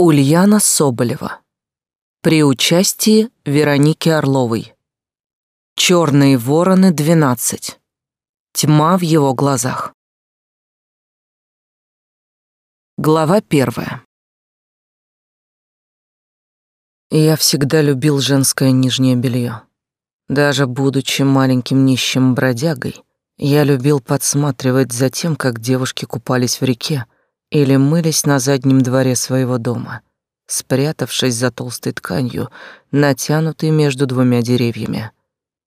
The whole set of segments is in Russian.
Ульяна Соболева. При участии Вероники Орловой. Черные вороны 12. Тьма в его глазах. Глава первая. Я всегда любил женское нижнее белье. Даже будучи маленьким нищим бродягой, я любил подсматривать за тем, как девушки купались в реке, или мылись на заднем дворе своего дома, спрятавшись за толстой тканью, натянутой между двумя деревьями.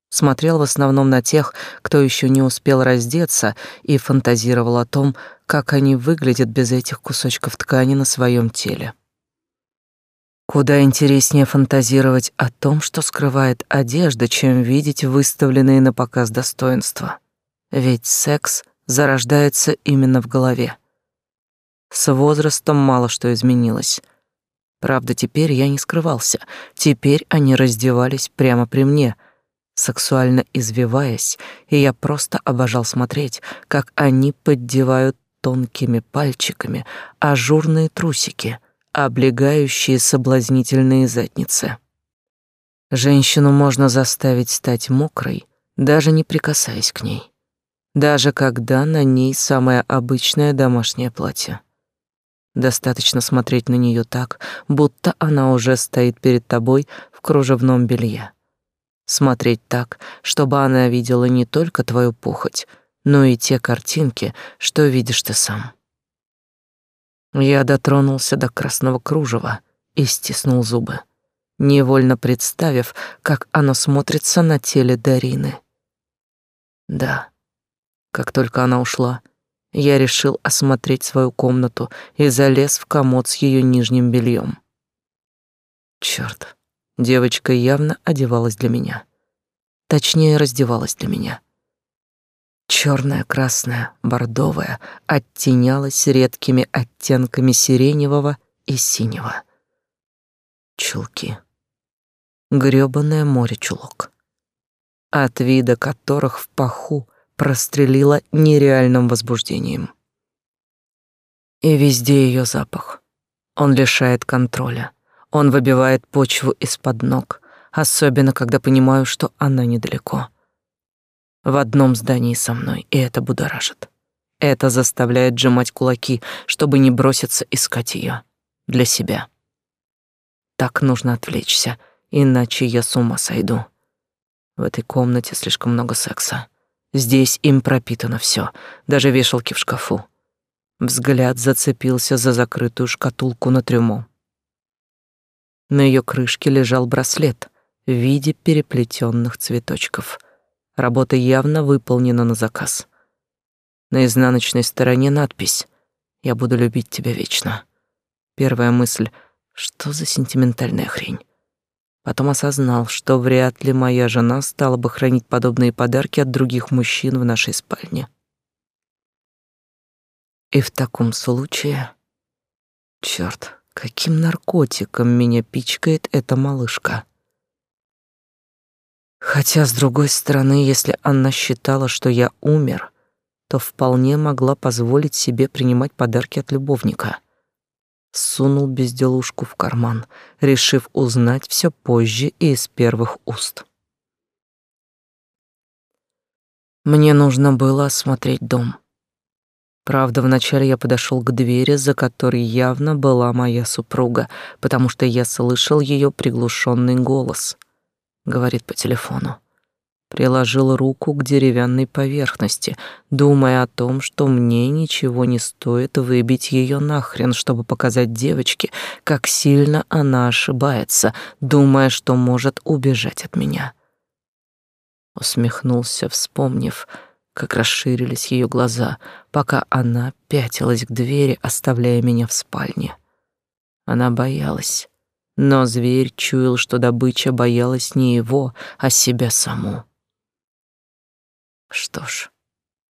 Смотрел в основном на тех, кто еще не успел раздеться, и фантазировал о том, как они выглядят без этих кусочков ткани на своем теле. Куда интереснее фантазировать о том, что скрывает одежда, чем видеть выставленные на показ достоинства. Ведь секс зарождается именно в голове. С возрастом мало что изменилось. Правда, теперь я не скрывался. Теперь они раздевались прямо при мне, сексуально извиваясь, и я просто обожал смотреть, как они поддевают тонкими пальчиками ажурные трусики, облегающие соблазнительные задницы. Женщину можно заставить стать мокрой, даже не прикасаясь к ней, даже когда на ней самое обычное домашнее платье. Достаточно смотреть на нее так, будто она уже стоит перед тобой в кружевном белье. Смотреть так, чтобы она видела не только твою похоть, но и те картинки, что видишь ты сам. Я дотронулся до красного кружева и стиснул зубы, невольно представив, как оно смотрится на теле Дарины. Да, как только она ушла, я решил осмотреть свою комнату и залез в комод с ее нижним бельем. Черт, девочка явно одевалась для меня. Точнее, раздевалась для меня. Черная, красная, бордовая оттенялась редкими оттенками сиреневого и синего. Чулки. Грёбаное море чулок, от вида которых в паху прострелила нереальным возбуждением. И везде ее запах. Он лишает контроля. Он выбивает почву из-под ног, особенно когда понимаю, что она недалеко. В одном здании со мной, и это будоражит. Это заставляет сжимать кулаки, чтобы не броситься искать ее для себя. Так нужно отвлечься, иначе я с ума сойду. В этой комнате слишком много секса. Здесь им пропитано все, даже вешалки в шкафу. Взгляд зацепился за закрытую шкатулку на трюмо. На ее крышке лежал браслет в виде переплетенных цветочков. Работа явно выполнена на заказ. На изнаночной стороне надпись «Я буду любить тебя вечно». Первая мысль — что за сентиментальная хрень? Потом осознал, что вряд ли моя жена стала бы хранить подобные подарки от других мужчин в нашей спальне. И в таком случае... Чёрт, каким наркотиком меня пичкает эта малышка. Хотя, с другой стороны, если она считала, что я умер, то вполне могла позволить себе принимать подарки от любовника — сунул безделушку в карман, решив узнать все позже и из первых уст. Мне нужно было осмотреть дом. Правда, вначале я подошел к двери, за которой явно была моя супруга, потому что я слышал ее приглушенный голос. Говорит по телефону приложил руку к деревянной поверхности, думая о том, что мне ничего не стоит выбить ее нахрен, чтобы показать девочке, как сильно она ошибается, думая, что может убежать от меня. Усмехнулся, вспомнив, как расширились ее глаза, пока она пятилась к двери, оставляя меня в спальне. Она боялась, но зверь чуял, что добыча боялась не его, а себя саму. Что ж,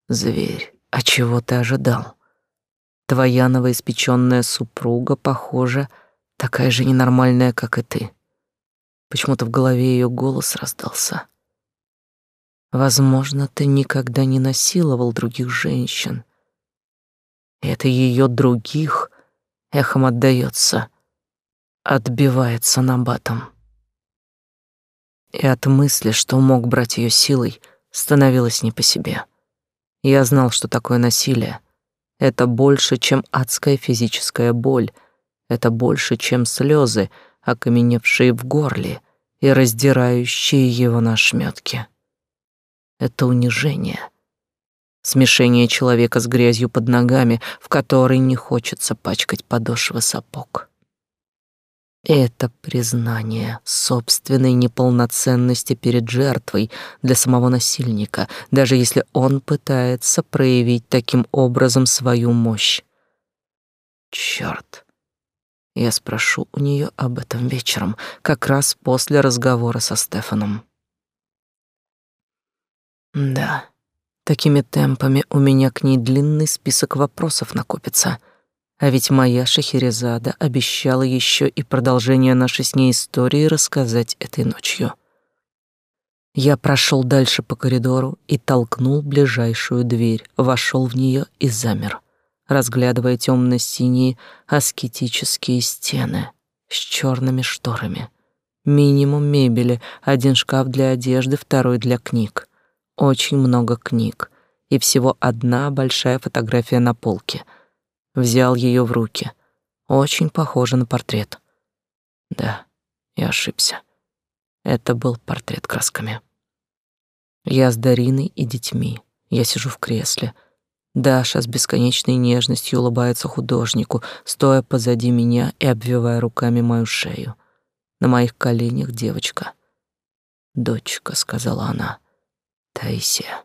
зверь, а чего ты ожидал? Твоя новоиспечённая супруга, похоже, такая же ненормальная, как и ты. Почему-то в голове её голос раздался. Возможно, ты никогда не насиловал других женщин. И это её других эхом отдаётся отбивается на батом. И от мысли, что мог брать ее силой, становилось не по себе. Я знал, что такое насилие. Это больше, чем адская физическая боль. Это больше, чем слезы, окаменевшие в горле и раздирающие его на шмётки. Это унижение — смешение человека с грязью под ногами, в которой не хочется пачкать подошвы сапог. Это признание собственной неполноценности перед жертвой для самого насильника, даже если он пытается проявить таким образом свою мощь. Чёрт. Я спрошу у нее об этом вечером, как раз после разговора со Стефаном. Да. Такими темпами у меня к ней длинный список вопросов накопится. А ведь моя Шахерезада обещала еще и продолжение нашей с ней истории рассказать этой ночью. Я прошел дальше по коридору и толкнул ближайшую дверь, вошел в нее и замер, разглядывая темно-синие аскетические стены с черными шторами. Минимум мебели, один шкаф для одежды, второй для книг очень много книг и всего одна большая фотография на полке. Взял ее в руки. Очень похоже на портрет. Да, я ошибся. Это был портрет красками. Я с Дариной и детьми. Я сижу в кресле. Даша с бесконечной нежностью улыбается художнику, стоя позади меня и обвивая руками мою шею. На моих коленях девочка. «Дочка», — сказала она, — Таисия.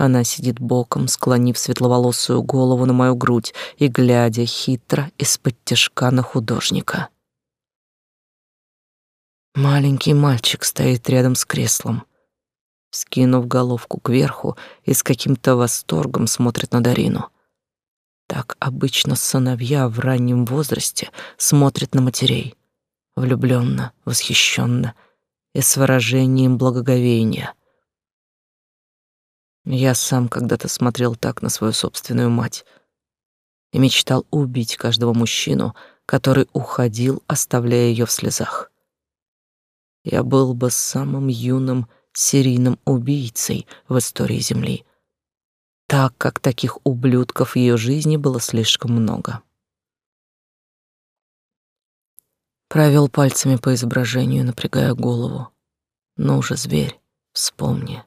Она сидит боком, склонив светловолосую голову на мою грудь и глядя хитро из-под тяжка на художника. Маленький мальчик стоит рядом с креслом, скинув головку кверху и с каким-то восторгом смотрит на Дарину. Так обычно сыновья в раннем возрасте смотрят на матерей, влюбленно, восхищенно и с выражением благоговения — я сам когда-то смотрел так на свою собственную мать и мечтал убить каждого мужчину, который уходил, оставляя ее в слезах. Я был бы самым юным серийным убийцей в истории Земли, так как таких ублюдков в ее жизни было слишком много. Провел пальцами по изображению, напрягая голову. Ну же, зверь, вспомни,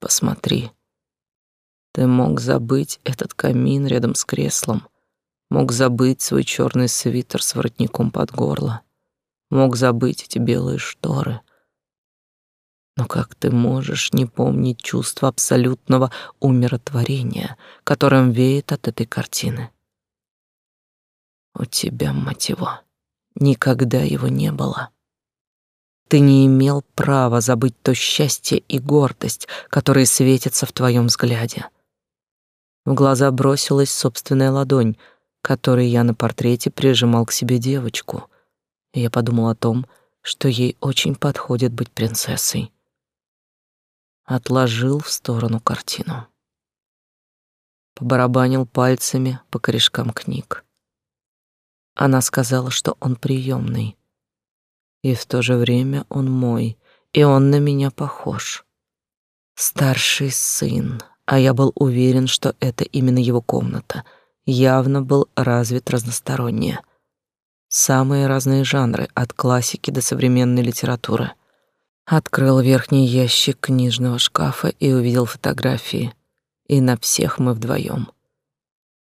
посмотри. Ты мог забыть этот камин рядом с креслом, мог забыть свой черный свитер с воротником под горло, мог забыть эти белые шторы. Но как ты можешь не помнить чувство абсолютного умиротворения, которым веет от этой картины? У тебя, мать его, никогда его не было. Ты не имел права забыть то счастье и гордость, которые светятся в твоем взгляде. В глаза бросилась собственная ладонь, которой я на портрете прижимал к себе девочку. И я подумал о том, что ей очень подходит быть принцессой. Отложил в сторону картину. Побарабанил пальцами по корешкам книг. Она сказала, что он приемный, и в то же время он мой, и он на меня похож. Старший сын, а я был уверен, что это именно его комната. Явно был развит разносторонне. Самые разные жанры, от классики до современной литературы. Открыл верхний ящик книжного шкафа и увидел фотографии. И на всех мы вдвоем.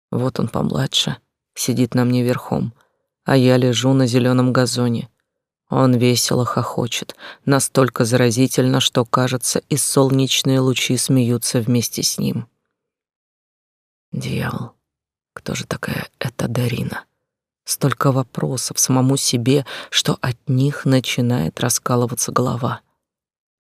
Вот он помладше, сидит на мне верхом, а я лежу на зеленом газоне — он весело хохочет, настолько заразительно, что, кажется, и солнечные лучи смеются вместе с ним. Дьявол, кто же такая эта Дарина? Столько вопросов самому себе, что от них начинает раскалываться голова.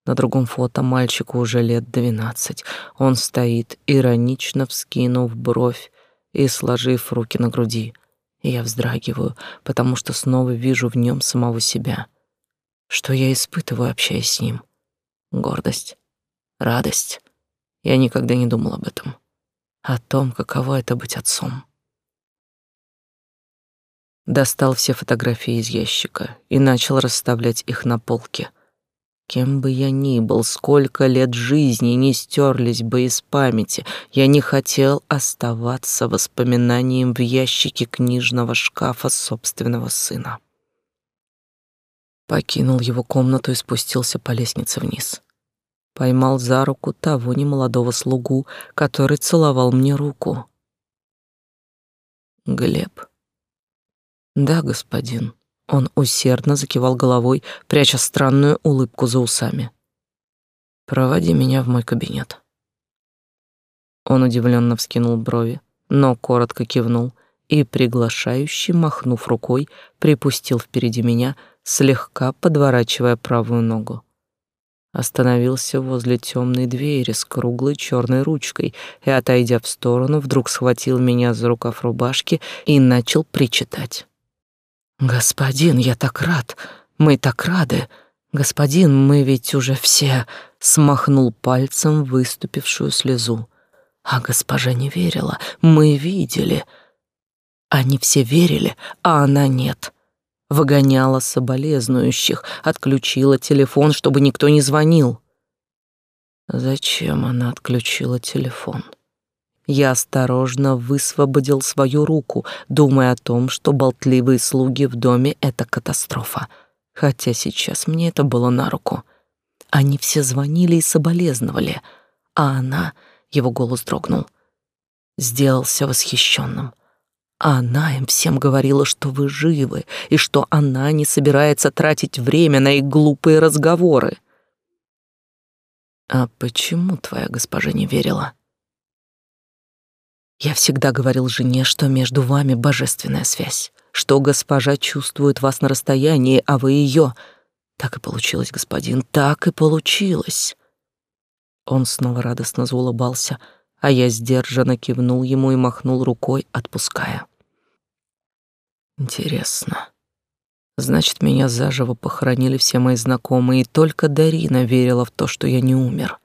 На другом фото мальчику уже лет двенадцать. Он стоит, иронично вскинув бровь и сложив руки на груди — и я вздрагиваю, потому что снова вижу в нем самого себя. Что я испытываю, общаясь с ним? Гордость, радость. Я никогда не думал об этом. О том, каково это быть отцом. Достал все фотографии из ящика и начал расставлять их на полке. Кем бы я ни был, сколько лет жизни не стерлись бы из памяти, я не хотел оставаться воспоминанием в ящике книжного шкафа собственного сына. Покинул его комнату и спустился по лестнице вниз. Поймал за руку того немолодого слугу, который целовал мне руку. Глеб. Да, господин. Он усердно закивал головой, пряча странную улыбку за усами. Проводи меня в мой кабинет. Он удивленно вскинул брови, но коротко кивнул и, приглашающий, махнув рукой, припустил впереди меня, слегка подворачивая правую ногу. Остановился возле темной двери с круглой черной ручкой и, отойдя в сторону, вдруг схватил меня за рукав рубашки и начал причитать. «Господин, я так рад! Мы так рады! Господин, мы ведь уже все...» Смахнул пальцем выступившую слезу. А госпожа не верила. Мы видели. Они все верили, а она нет. Выгоняла соболезнующих, отключила телефон, чтобы никто не звонил. Зачем она отключила телефон? Я осторожно высвободил свою руку, думая о том, что болтливые слуги в доме — это катастрофа. Хотя сейчас мне это было на руку. Они все звонили и соболезновали, а она, его голос дрогнул, сделался восхищенным. А она им всем говорила, что вы живы, и что она не собирается тратить время на их глупые разговоры. А почему твоя госпожа не верила? Я всегда говорил жене, что между вами божественная связь, что госпожа чувствует вас на расстоянии, а вы ее. Так и получилось, господин, так и получилось. Он снова радостно заулыбался, а я сдержанно кивнул ему и махнул рукой, отпуская. Интересно. Значит, меня заживо похоронили все мои знакомые, и только Дарина верила в то, что я не умер.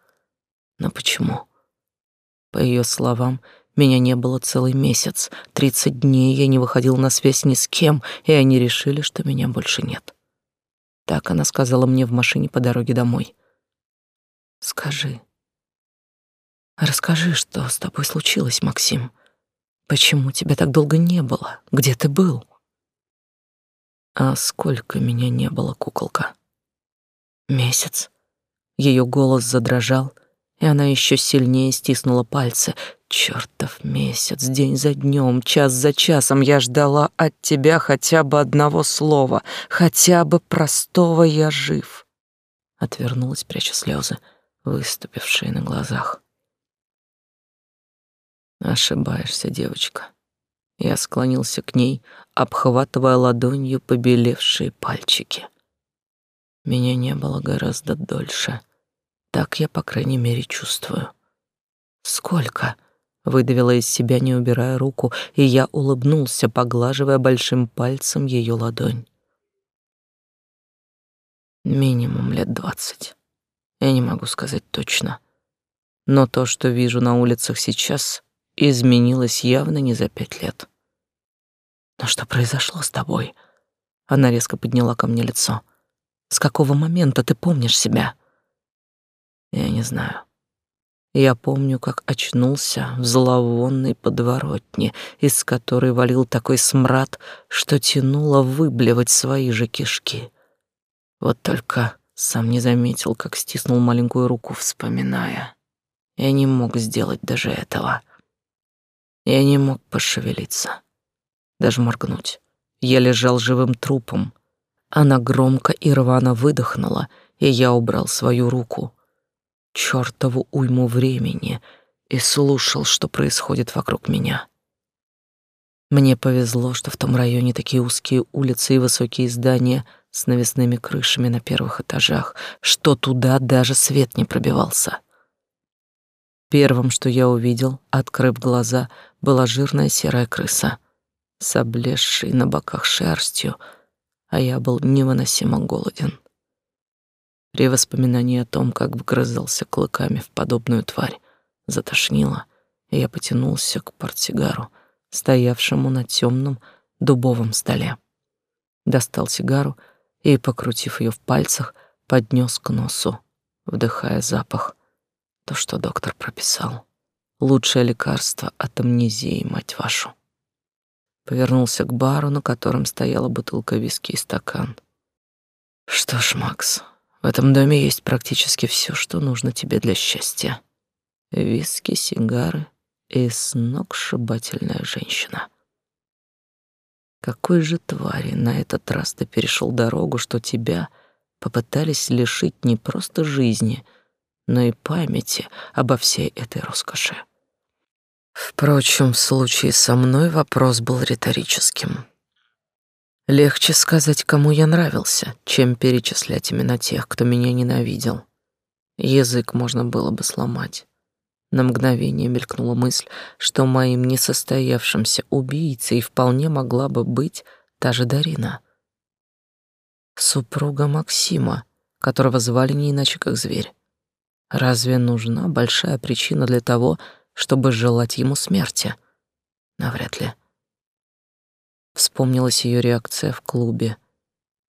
Но почему? По ее словам, меня не было целый месяц. Тридцать дней я не выходил на связь ни с кем, и они решили, что меня больше нет. Так она сказала мне в машине по дороге домой. Скажи. Расскажи, что с тобой случилось, Максим. Почему тебя так долго не было? Где ты был? А сколько меня не было, куколка? Месяц. Ее голос задрожал, и она еще сильнее стиснула пальцы. Чертов месяц, день за днем, час за часом я ждала от тебя хотя бы одного слова, хотя бы простого «я жив». Отвернулась, пряча слезы, выступившие на глазах. Ошибаешься, девочка. Я склонился к ней, обхватывая ладонью побелевшие пальчики. Меня не было гораздо дольше. Так я, по крайней мере, чувствую. Сколько? Выдавила из себя, не убирая руку, и я улыбнулся, поглаживая большим пальцем ее ладонь. Минимум лет двадцать. Я не могу сказать точно. Но то, что вижу на улицах сейчас, изменилось явно не за пять лет. Но что произошло с тобой? Она резко подняла ко мне лицо. С какого момента ты помнишь себя? Я не знаю. Я помню, как очнулся в зловонной подворотне, из которой валил такой смрад, что тянуло выблевать свои же кишки. Вот только сам не заметил, как стиснул маленькую руку, вспоминая. Я не мог сделать даже этого. Я не мог пошевелиться, даже моргнуть. Я лежал живым трупом. Она громко и рвано выдохнула, и я убрал свою руку — чертову уйму времени и слушал, что происходит вокруг меня. Мне повезло, что в том районе такие узкие улицы и высокие здания с навесными крышами на первых этажах, что туда даже свет не пробивался. Первым, что я увидел, открыв глаза, была жирная серая крыса с облезшей на боках шерстью, а я был невыносимо голоден. При воспоминании о том, как вгрызался клыками в подобную тварь, затошнило, и я потянулся к портсигару, стоявшему на темном, дубовом столе. Достал сигару и, покрутив ее в пальцах, поднес к носу, вдыхая запах. То, что доктор прописал. Лучшее лекарство от амнезии, мать вашу. Повернулся к бару, на котором стояла бутылка виски и стакан. Что ж, Макс, в этом доме есть практически все, что нужно тебе для счастья. Виски, сигары и сногсшибательная женщина. Какой же твари на этот раз ты перешел дорогу, что тебя попытались лишить не просто жизни, но и памяти обо всей этой роскоши? Впрочем, в случае со мной вопрос был риторическим. Легче сказать, кому я нравился, чем перечислять имена тех, кто меня ненавидел. Язык можно было бы сломать. На мгновение мелькнула мысль, что моим несостоявшимся убийцей вполне могла бы быть та же Дарина. Супруга Максима, которого звали не иначе как зверь. Разве нужна большая причина для того, чтобы желать ему смерти? Навряд ли. Вспомнилась ее реакция в клубе.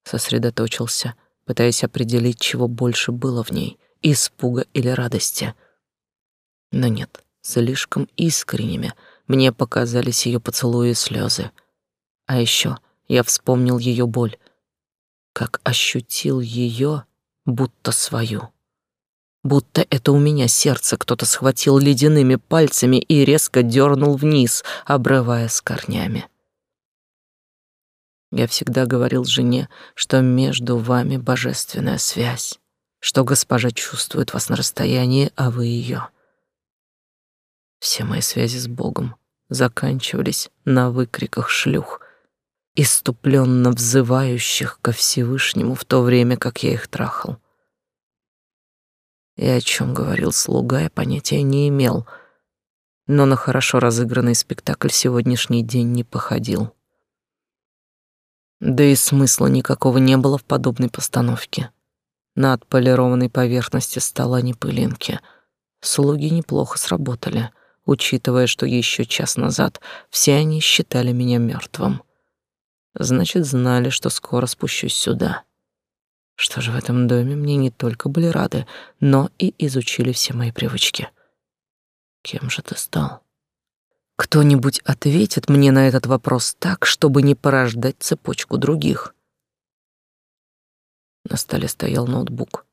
Сосредоточился, пытаясь определить, чего больше было в ней — испуга или радости — но нет, слишком искренними мне показались ее поцелуи и слезы. А еще я вспомнил ее боль, как ощутил ее, будто свою. Будто это у меня сердце кто-то схватил ледяными пальцами и резко дернул вниз, обрывая с корнями. Я всегда говорил жене, что между вами божественная связь, что госпожа чувствует вас на расстоянии, а вы ее. Все мои связи с Богом заканчивались на выкриках шлюх, иступленно взывающих ко Всевышнему в то время, как я их трахал. И о чем говорил слуга, я понятия не имел, но на хорошо разыгранный спектакль сегодняшний день не походил. Да и смысла никакого не было в подобной постановке. На отполированной поверхности стола не пылинки. Слуги неплохо сработали — учитывая, что еще час назад все они считали меня мертвым. Значит, знали, что скоро спущусь сюда. Что же в этом доме мне не только были рады, но и изучили все мои привычки. Кем же ты стал? Кто-нибудь ответит мне на этот вопрос так, чтобы не порождать цепочку других. На столе стоял ноутбук.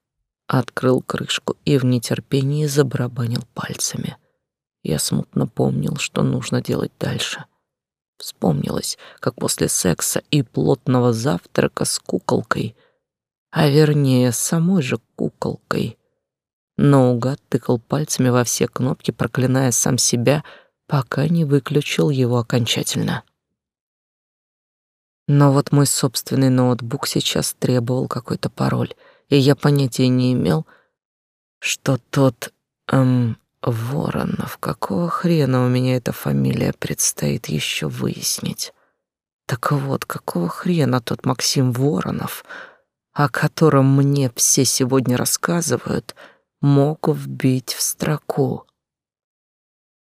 Открыл крышку и в нетерпении забарабанил пальцами — я смутно помнил, что нужно делать дальше. Вспомнилось, как после секса и плотного завтрака с куколкой, а вернее, самой же куколкой, наугад тыкал пальцами во все кнопки, проклиная сам себя, пока не выключил его окончательно. Но вот мой собственный ноутбук сейчас требовал какой-то пароль, и я понятия не имел, что тот, эм, Воронов, какого хрена у меня эта фамилия предстоит еще выяснить? Так вот, какого хрена тот Максим Воронов, о котором мне все сегодня рассказывают, мог вбить в строку?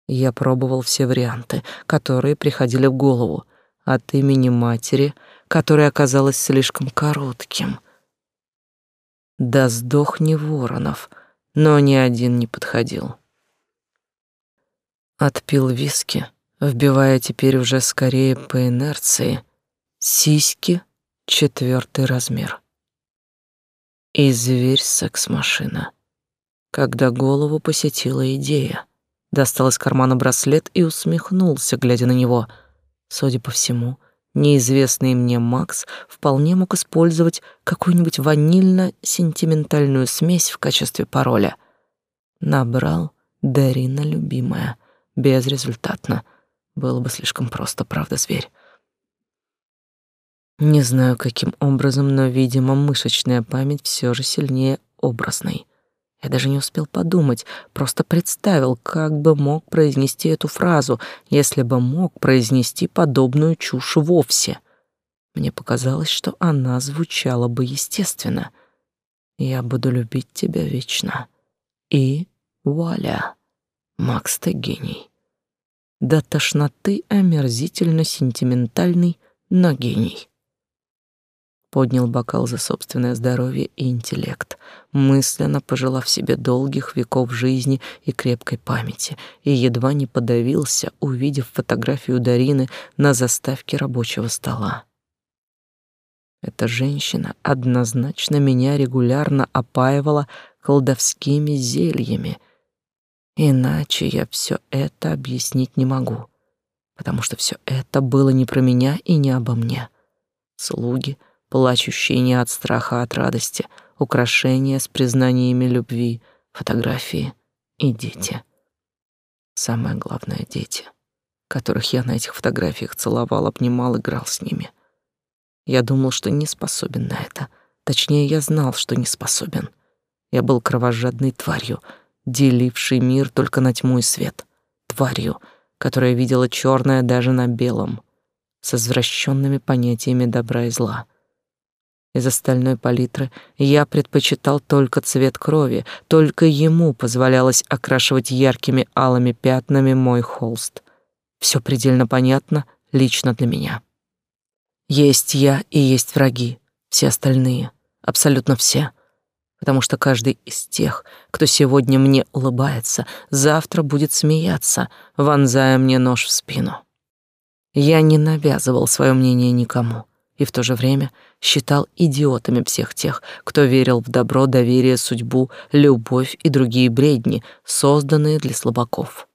Я пробовал все варианты, которые приходили в голову, от имени матери, которое оказалось слишком коротким. Да сдохни Воронов, но ни один не подходил. Отпил виски, вбивая теперь уже скорее по инерции сиськи четвертый размер. И зверь секс-машина. Когда голову посетила идея, достал из кармана браслет и усмехнулся, глядя на него. Судя по всему, неизвестный мне Макс вполне мог использовать какую-нибудь ванильно-сентиментальную смесь в качестве пароля. Набрал Дарина любимая — Безрезультатно. Было бы слишком просто, правда, зверь? Не знаю, каким образом, но, видимо, мышечная память все же сильнее образной. Я даже не успел подумать, просто представил, как бы мог произнести эту фразу, если бы мог произнести подобную чушь вовсе. Мне показалось, что она звучала бы естественно. «Я буду любить тебя вечно». И вуаля! Макс, ты гений. До тошноты омерзительно сентиментальный но гений. Поднял бокал за собственное здоровье и интеллект, мысленно пожелав себе долгих веков жизни и крепкой памяти, и едва не подавился, увидев фотографию Дарины на заставке рабочего стола. Эта женщина однозначно меня регулярно опаивала колдовскими зельями. Иначе я все это объяснить не могу, потому что все это было не про меня и не обо мне. Слуги, плачущие не от страха, а от радости, украшения с признаниями любви, фотографии и дети. Самое главное — дети, которых я на этих фотографиях целовал, обнимал, играл с ними — я думал, что не способен на это. Точнее, я знал, что не способен. Я был кровожадной тварью, делившей мир только на тьму и свет. Тварью, которая видела черное даже на белом, с извращенными понятиями добра и зла. Из остальной палитры я предпочитал только цвет крови, только ему позволялось окрашивать яркими алыми пятнами мой холст. Все предельно понятно лично для меня. Есть я и есть враги, все остальные, абсолютно все. Потому что каждый из тех, кто сегодня мне улыбается, завтра будет смеяться, вонзая мне нож в спину. Я не навязывал свое мнение никому и в то же время считал идиотами всех тех, кто верил в добро, доверие, судьбу, любовь и другие бредни, созданные для слабаков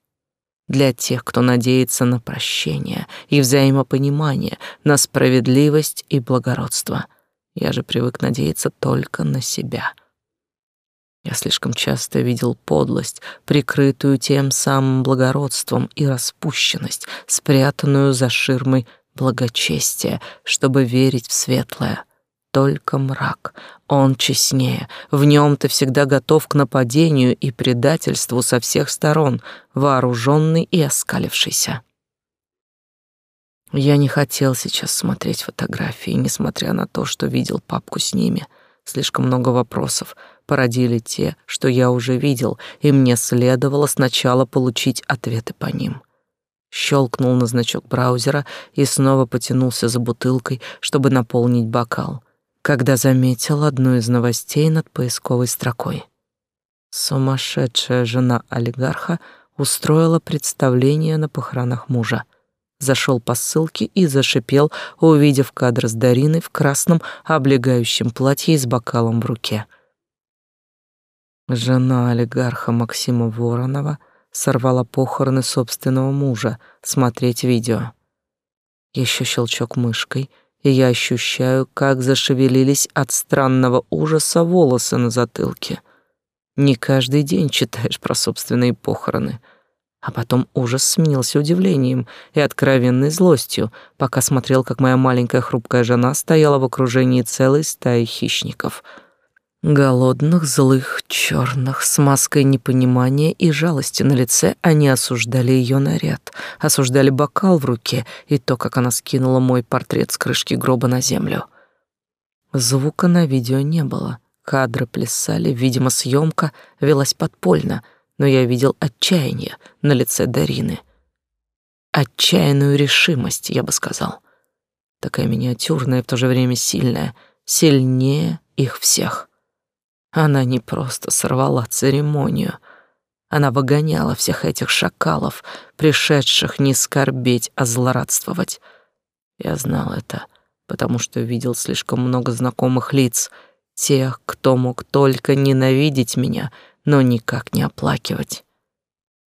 для тех, кто надеется на прощение и взаимопонимание, на справедливость и благородство. Я же привык надеяться только на себя. Я слишком часто видел подлость, прикрытую тем самым благородством и распущенность, спрятанную за ширмой благочестия, чтобы верить в светлое — только мрак. Он честнее. В нем ты всегда готов к нападению и предательству со всех сторон, вооруженный и оскалившийся. Я не хотел сейчас смотреть фотографии, несмотря на то, что видел папку с ними. Слишком много вопросов породили те, что я уже видел, и мне следовало сначала получить ответы по ним. Щелкнул на значок браузера и снова потянулся за бутылкой, чтобы наполнить бокал — когда заметил одну из новостей над поисковой строкой. Сумасшедшая жена олигарха устроила представление на похоронах мужа. Зашел по ссылке и зашипел, увидев кадр с Дариной в красном облегающем платье и с бокалом в руке. Жена олигарха Максима Воронова сорвала похороны собственного мужа смотреть видео. Еще щелчок мышкой — и я ощущаю, как зашевелились от странного ужаса волосы на затылке. Не каждый день читаешь про собственные похороны. А потом ужас сменился удивлением и откровенной злостью, пока смотрел, как моя маленькая хрупкая жена стояла в окружении целой стаи хищников — Голодных, злых, черных, с маской непонимания и жалости на лице они осуждали ее наряд, осуждали бокал в руке и то, как она скинула мой портрет с крышки гроба на землю. Звука на видео не было, кадры плясали, видимо, съемка велась подпольно, но я видел отчаяние на лице Дарины. Отчаянную решимость, я бы сказал. Такая миниатюрная и в то же время сильная, сильнее их всех. Она не просто сорвала церемонию, она выгоняла всех этих шакалов, пришедших не скорбеть, а злорадствовать. Я знал это, потому что видел слишком много знакомых лиц, тех, кто мог только ненавидеть меня, но никак не оплакивать.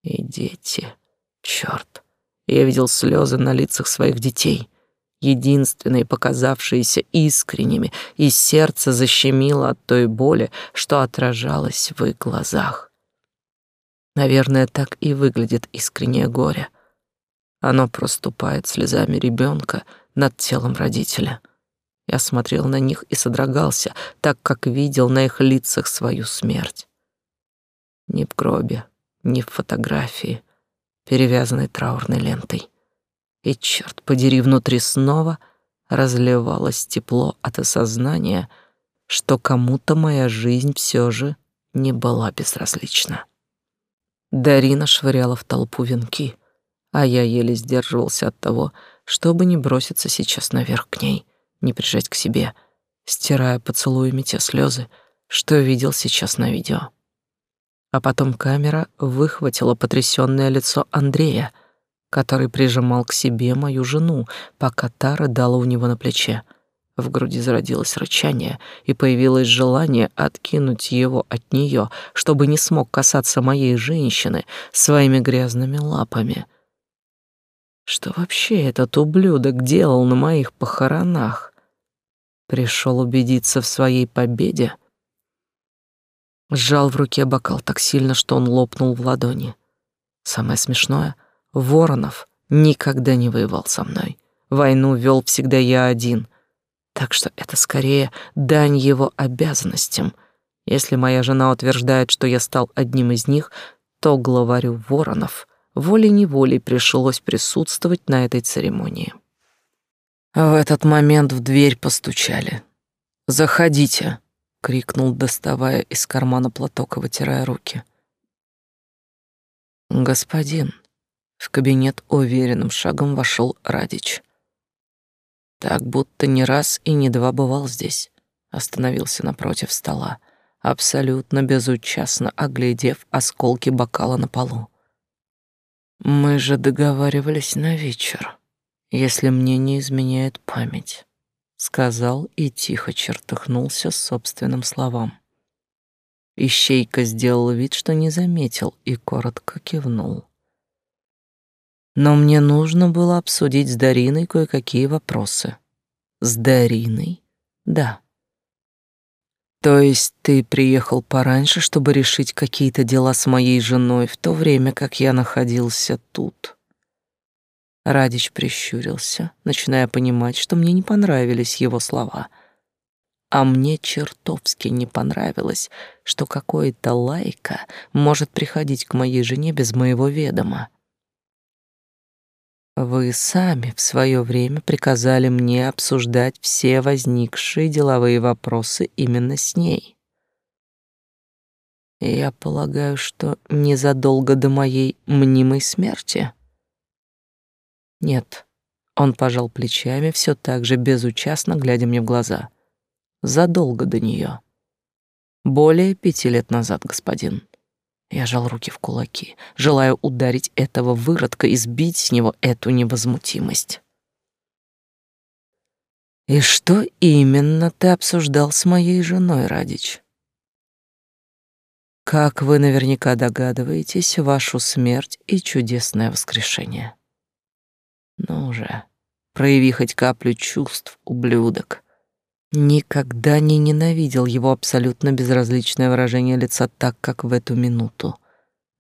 И дети, черт, я видел слезы на лицах своих детей единственные показавшиеся искренними, и сердце защемило от той боли, что отражалось в их глазах. Наверное, так и выглядит искреннее горе. Оно проступает слезами ребенка над телом родителя. Я смотрел на них и содрогался, так как видел на их лицах свою смерть. Ни в гробе, ни в фотографии, перевязанной траурной лентой и, черт подери, внутри снова разливалось тепло от осознания, что кому-то моя жизнь все же не была безразлична. Дарина швыряла в толпу венки, а я еле сдерживался от того, чтобы не броситься сейчас наверх к ней, не прижать к себе, стирая поцелуями те слезы, что видел сейчас на видео. А потом камера выхватила потрясённое лицо Андрея, который прижимал к себе мою жену, пока та рыдала у него на плече. В груди зародилось рычание, и появилось желание откинуть его от нее, чтобы не смог касаться моей женщины своими грязными лапами. Что вообще этот ублюдок делал на моих похоронах? Пришел убедиться в своей победе? Сжал в руке бокал так сильно, что он лопнул в ладони. Самое смешное, Воронов никогда не воевал со мной. Войну вел всегда я один. Так что это скорее дань его обязанностям. Если моя жена утверждает, что я стал одним из них, то главарю Воронов волей-неволей пришлось присутствовать на этой церемонии. В этот момент в дверь постучали. «Заходите!» — крикнул, доставая из кармана платок и вытирая руки. «Господин!» — в кабинет уверенным шагом вошел Радич. Так будто не раз и не два бывал здесь. Остановился напротив стола, абсолютно безучастно оглядев осколки бокала на полу. Мы же договаривались на вечер, если мне не изменяет память, сказал и тихо чертыхнулся собственным словам. Ищейка сделал вид, что не заметил, и коротко кивнул. Но мне нужно было обсудить с Дариной кое-какие вопросы. С Дариной? Да. То есть ты приехал пораньше, чтобы решить какие-то дела с моей женой в то время, как я находился тут? Радич прищурился, начиная понимать, что мне не понравились его слова. А мне чертовски не понравилось, что какой-то лайка может приходить к моей жене без моего ведома. Вы сами в свое время приказали мне обсуждать все возникшие деловые вопросы именно с ней. Я полагаю, что незадолго до моей мнимой смерти. Нет, он пожал плечами, все так же безучастно глядя мне в глаза. Задолго до нее. Более пяти лет назад, господин. Я жал руки в кулаки, желая ударить этого выродка и сбить с него эту невозмутимость. «И что именно ты обсуждал с моей женой, Радич?» «Как вы наверняка догадываетесь, вашу смерть и чудесное воскрешение». «Ну же, прояви хоть каплю чувств, ублюдок». Никогда не ненавидел его абсолютно безразличное выражение лица так, как в эту минуту.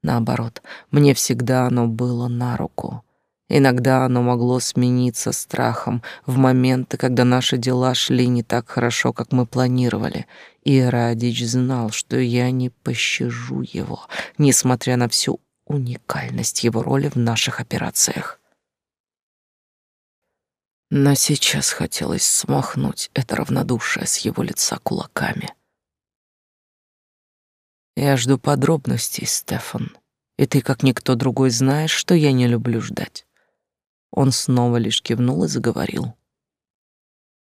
Наоборот, мне всегда оно было на руку. Иногда оно могло смениться страхом в моменты, когда наши дела шли не так хорошо, как мы планировали. И Радич знал, что я не пощажу его, несмотря на всю уникальность его роли в наших операциях. Но сейчас хотелось смахнуть это равнодушие с его лица кулаками. Я жду подробностей, Стефан, и ты, как никто другой, знаешь, что я не люблю ждать. Он снова лишь кивнул и заговорил.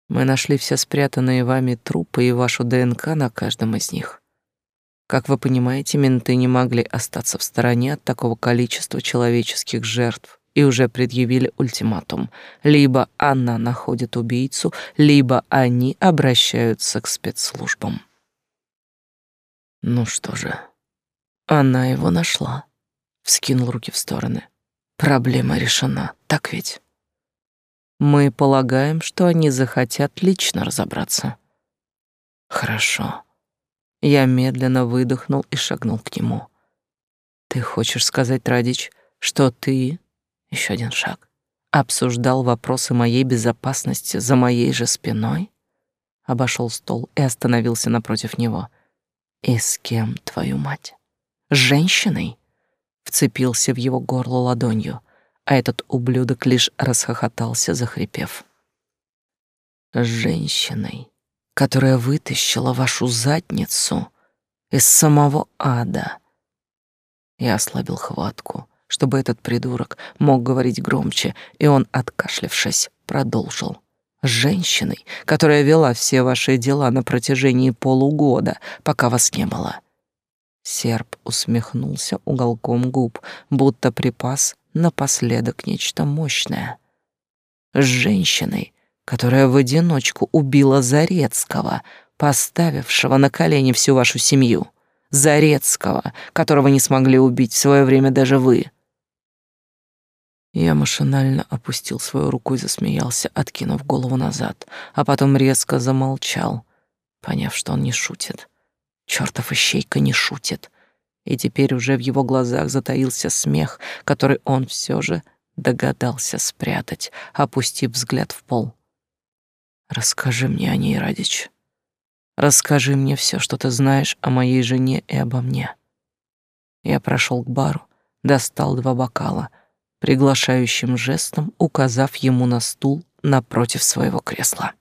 Мы нашли все спрятанные вами трупы и вашу ДНК на каждом из них. Как вы понимаете, менты не могли остаться в стороне от такого количества человеческих жертв и уже предъявили ультиматум. Либо она находит убийцу, либо они обращаются к спецслужбам. Ну что же, она его нашла. Вскинул руки в стороны. Проблема решена, так ведь? Мы полагаем, что они захотят лично разобраться. Хорошо. Я медленно выдохнул и шагнул к нему. Ты хочешь сказать, Радич, что ты еще один шаг. Обсуждал вопросы моей безопасности за моей же спиной. Обошел стол и остановился напротив него. И с кем, твою мать? С женщиной? Вцепился в его горло ладонью, а этот ублюдок лишь расхохотался, захрипев. С женщиной, которая вытащила вашу задницу из самого ада. Я ослабил хватку, чтобы этот придурок мог говорить громче, и он, откашлявшись, продолжил. С женщиной, которая вела все ваши дела на протяжении полугода, пока вас не было. Серп усмехнулся уголком губ, будто припас напоследок нечто мощное. С женщиной, которая в одиночку убила Зарецкого, поставившего на колени всю вашу семью. Зарецкого, которого не смогли убить в свое время даже вы. Я машинально опустил свою руку и засмеялся, откинув голову назад, а потом резко замолчал, поняв, что он не шутит. Чёртов ищейка не шутит. И теперь уже в его глазах затаился смех, который он все же догадался спрятать, опустив взгляд в пол. «Расскажи мне о ней, Радич. Расскажи мне все, что ты знаешь о моей жене и обо мне». Я прошел к бару, достал два бокала — приглашающим жестом указав ему на стул напротив своего кресла.